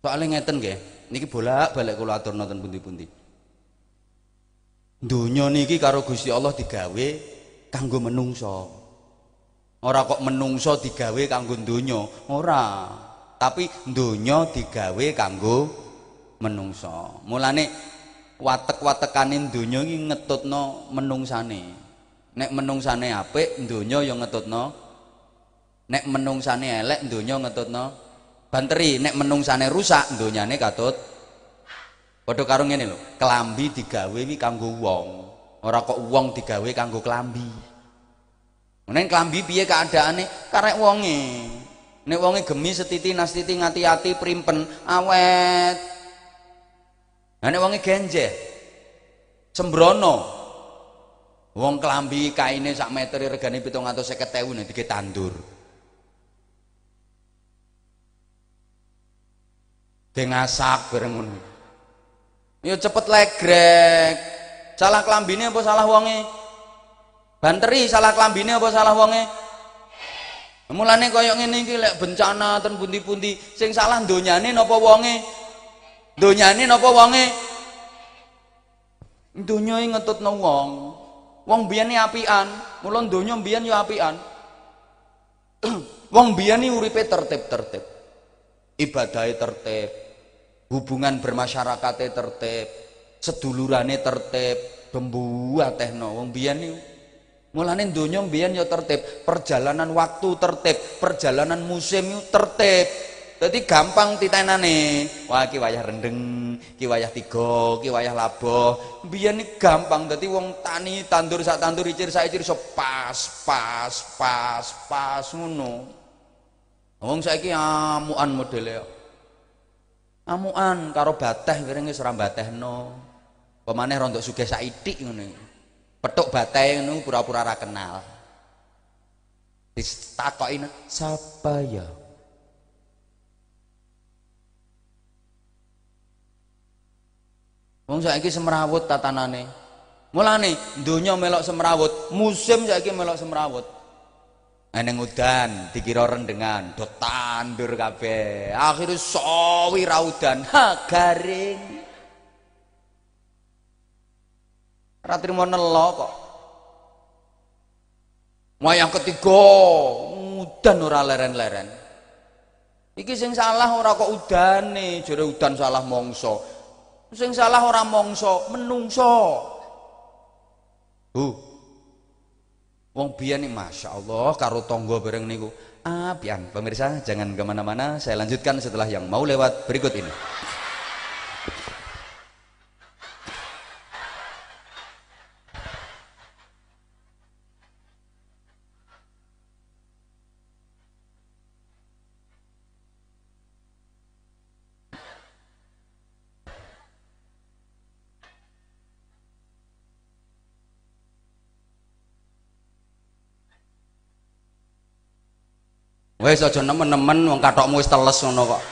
Soalnya ngeten nggih, niki bolak-balik kula aturna ten pundi-pundi. Donya niki karo Gusti Allah digawe kanggo menungso. Ora kok menungso digawe kanggo donya, ora. Tapi donya digawe kanggo menungso. Mulane watek-watekane donya iki ngetutno menungsane. Nek menungsane apik, donya ya ngetutno. Nek menungsane elek, donya ngetutno banteri nek menungsane rusak donyane katut. Padha karo ngene lho kelambi digawe wi kanggo wong. Ora kok wong digawe kanggo kelambi Nek kelambi piye keadaane? Karek wonge. Nek wonge gemi setiti nastiti ngati-ati primpen awet. Nah nek wonge genjeh sembrono. Wong kelambi kaine sak meter regane 750.000 nek dike tandur dengasak bareng ngono. Ya cepet legrek. Salah kelambine apa salah wonge? Banteri salah kelambine apa salah wonge? Mulane kaya ngene iki lek bencana ten pundi-pundi sing salah donyane napa wonge? Donyane napa wonge? Donya iki ngetutno wong. Wong biyen apian mula donya biyen ya apian. Wong biyen uripe tertib-tertib. Ibadahe tertib hubungan bermasyarakatnya tertib sedulurane tertib bembuah tekno wong biyen niku mulane donya biyen ya tertib perjalanan waktu tertib perjalanan musim itu tertib. Jadi gampang titenane wah ki wayah rendeng ki wayah tiga ki wayah laboh. Biyen gampang dadi wong tani tandur sak tandur icir sak icir iso pas pas pas pas ngono. Wong saiki amuan modele amuan karo bateh kira wis ora batehno pemane rontok sugih saitik ngono petuk bateh ngono pura-pura ra kenal ditakoki sapa ya Wong saiki semrawut tatanane. Mulane donya melok semrawut, musim saiki melok semrawut. Eneng udan dikira rendengan, do tandur kabeh. Akhire sawi ra udan, ha garing. Ora trimo nelo kok. Wayang ketiga, udan ora leren-leren. Iki sing salah ora kok udane, jare udan salah mongso. Sing salah ora mongso, menungso. Uh, Wong biyen nih masya Allah karo tonggo bareng niku apian. Pemirsa jangan ke mana-mana. Saya lanjutkan setelah yang mau lewat berikut ini. Wes aja nemen-nemen wong katokmu wis teles ngono kok.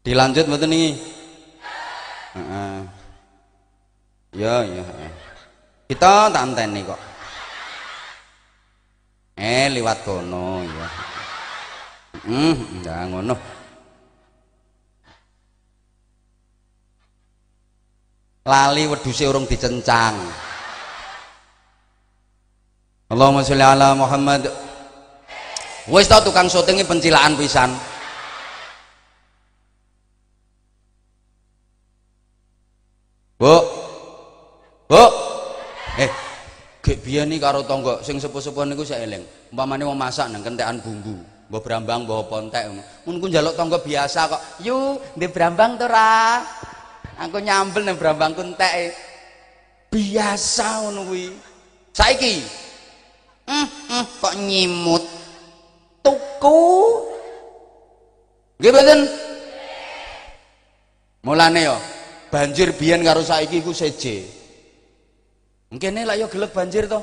Dilanjut mboten niki? Heeh. Ya, ya. Kita tanteni kok. Eh, liwat kono ya. Hmm, ndak ngono. Lali wedhuse urung dicencang. Allahumma sholli ala Muhammad. Wis tau tukang syutingi pencilaan pisan. Bu. Bu. Eh gek biyen iki karo tangga sing sepuh-sepuh niku saya eling. Umpamane mau masak nang kentekan bumbu mbah brambang mbah pontek. Mun ku njaluk tangga biasa kok. Yu ndek brambang to ra? Aku nyambel nang brambang entek biasa ngono kuwi. Saiki mm, mm, kok nyimut? Tuku. Nggih mboten? Mulane yo banjir biyen karo saiki iku seje. Mungkin lah yo gelek banjir to.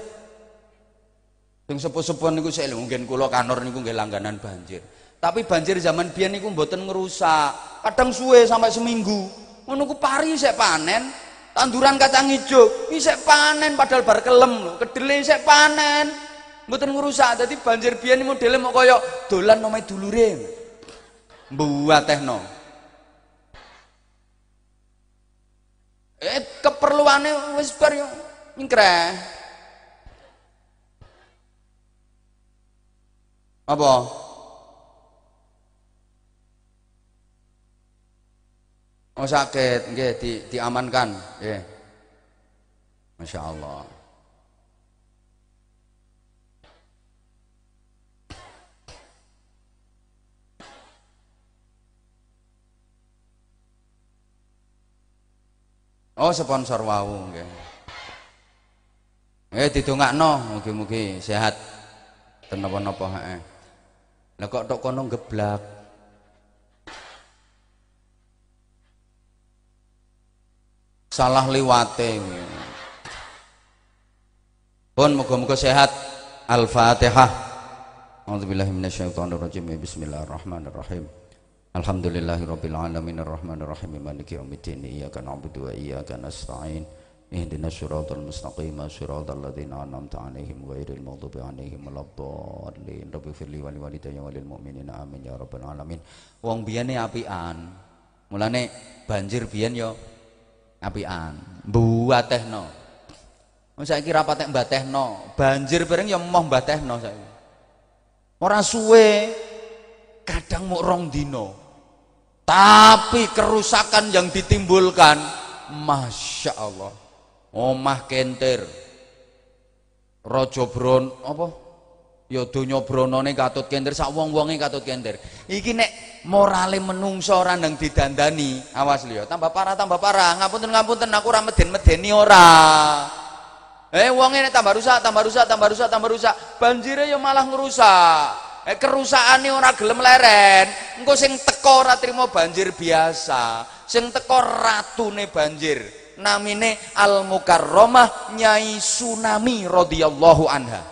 Sing sepuh-sepuh niku saya mungkin kula kanor niku nggih langganan banjir. Tapi banjir zaman biyen niku mboten ngerusak kadang suwe sampai seminggu. Ngono ku pari sik panen. Tanduran kacang hijau isek panen padahal bar kelem lho. Kedele isek panen mboten ngrusak dadi banjir biyen modele mau kaya dolan omahe dulure. Mbuatehno. Eh keperluane wis bar yo apa? Oh sakit, nggih di, diamankan, nggih. Masya Allah. Oh sponsor wau nggih. Eh didongakno mugi-mugi sehat. Ten napa-napa heeh. Lah kok tok kono geblak. Salah liwate. Pun muga-muga sehat. Al-Fatihah. A'udzubillahi minasyaitonirrajim. Bismillahirrahmanirrahim. Alhamdulillahirabbil alamin arrahmanir rahim maliki yaumiddin iyyaka na'budu wa iyyaka nasta'in. Ihdinas siratal mustaqim siratal ladzina an'amta 'alaihim ghairil maghdubi 'alaihim waladdallin rabbi firli wa liwalidayya wa lil mu'minina amin ya rabbal alamin. Wong biyane apian. Mulane banjir biyen yo apian. Mbuatehno wong saiki ra patek mbatehno. Banjir bareng yo moh mbatehno saiki. Ora suwe. Kadang mau rong dino tapi kerusakan yang ditimbulkan Masya Allah. Omah kenter rojo bron apa? Ya donya bronone katut kenter sak wong-wonge katut kenter iki nek morale menungso ora nang didandani. Awas lho tambah parah tambah parah. Ngapunten ngapunten aku ora meden-medeni ora. Eh wonge nek tambah rusak tambah rusak tambah rusak tambah rusak. Banjire ya malah ngerusak eh kerusakane ora gelem leren engko sing teko ora banjir biasa sing teko ratune banjir namine Al Mukarramah Nyai Tsunami radhiyallahu anha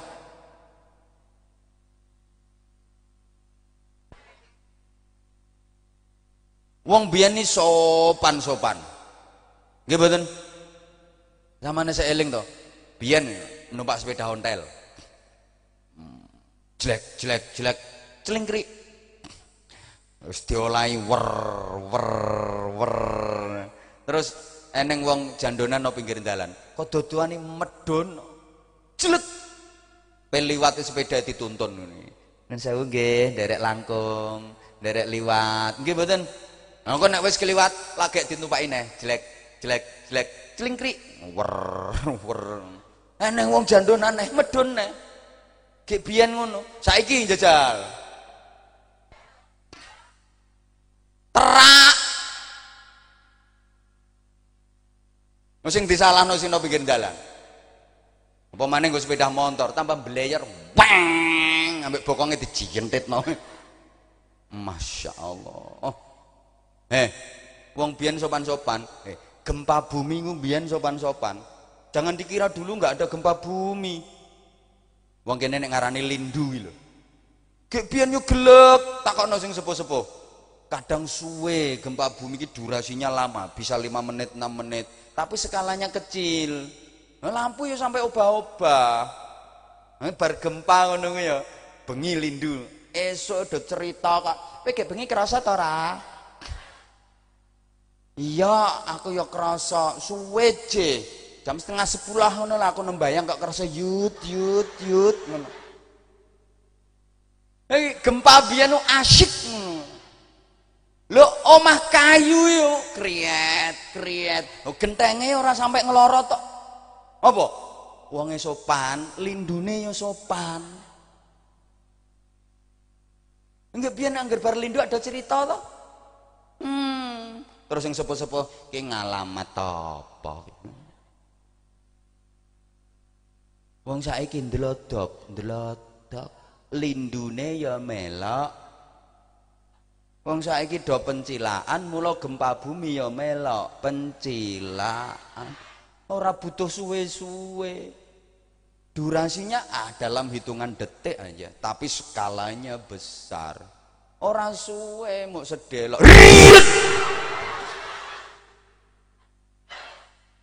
Wong biyen ni sopan-sopan. Nggih mboten? Zamane saya eling to. Biyen numpak sepeda ontel jelek jelek jelek. Celingkrik wis diolahi wer wer wer. Terus eneng wong jandonan no pinggir dalan. Kok dodoane medon jelet. Peliwat sepeda dituntun ini dan saya nggih derek langkung derek liwat. Nggih mboten? Nah kok nek wis keliwat lagi ditumpaki neh. Jelek jelek jelek. Celingkrik wer wer. Eneng wong jandonan neh medon neh Gek biyen ngono. Saiki jajal. Terak. Sing disalahno sing pinggir dalan. Apa maneh nggo sepeda motor tambah belayer, bang, ambek bokonge dijentitno. Masya Allah. Oh. Eh, wong biyen sopan-sopan. Eh, gempa bumi ngumbian sopan-sopan. Jangan dikira dulu nggak ada gempa bumi. Wong kene nek ngarani lindu lho. Gek biyen yo gelek, takokno sing sepuh-sepuh. Kadang suwe gempa bumi iki durasinya lama, bisa 5 menit, 6 menit, tapi skalanya kecil. Nah, lampu yo sampai obah-obah. Nah, bar gempa ngono ya, bengi lindu. Esok do cerita kak, kowe gek bengi kerasa ta ora? Iya, aku yo kerasa suwe je jam setengah sepuluh ngono lah aku nembayang kok kerasa yut yut yut ngono. Hey, gempa biyen asyik lo omah kayu yo kriet kriet. Oh, gentenge ora sampai ngelorot tok. Apa? Wonge sopan lindune yo sopan. Enggak biyen anggar bar lindu ada cerita toh hmm. Terus yang sepuh-sepuh ki ngalamat apa Wong saiki ndlodok, ndlodok, lindune ya melok. Wong saiki do pencilaan, mula gempa bumi ya melok, pencilaan. Ora butuh suwe-suwe. Durasinya ah dalam hitungan detik aja, tapi skalanya besar. Ora suwe mau sedelok.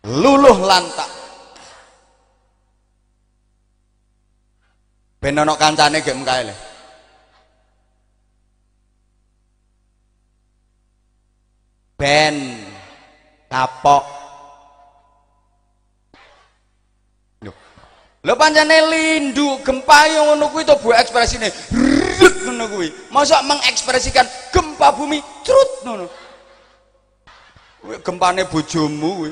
Luluh lantak ben ana kancane gek mengkae le. Ben kapok. Lho lho pancene lindu gempa yang ngono kuwi to bu? Ekspresine ngono kuwi masa mengekspresikan gempa bumi trut ngono gempane bojomu kuwi